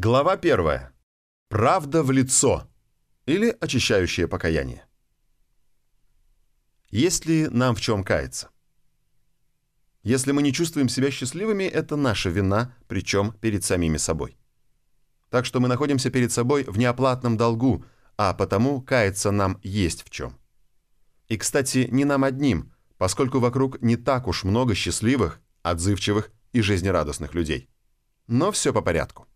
Глава 1. Правда в лицо или очищающее покаяние. Есть ли нам в чем каяться? Если мы не чувствуем себя счастливыми, это наша вина, причем перед самими собой. Так что мы находимся перед собой в неоплатном долгу, а потому каяться нам есть в чем. И, кстати, не нам одним, поскольку вокруг не так уж много счастливых, отзывчивых и жизнерадостных людей. Но все по порядку.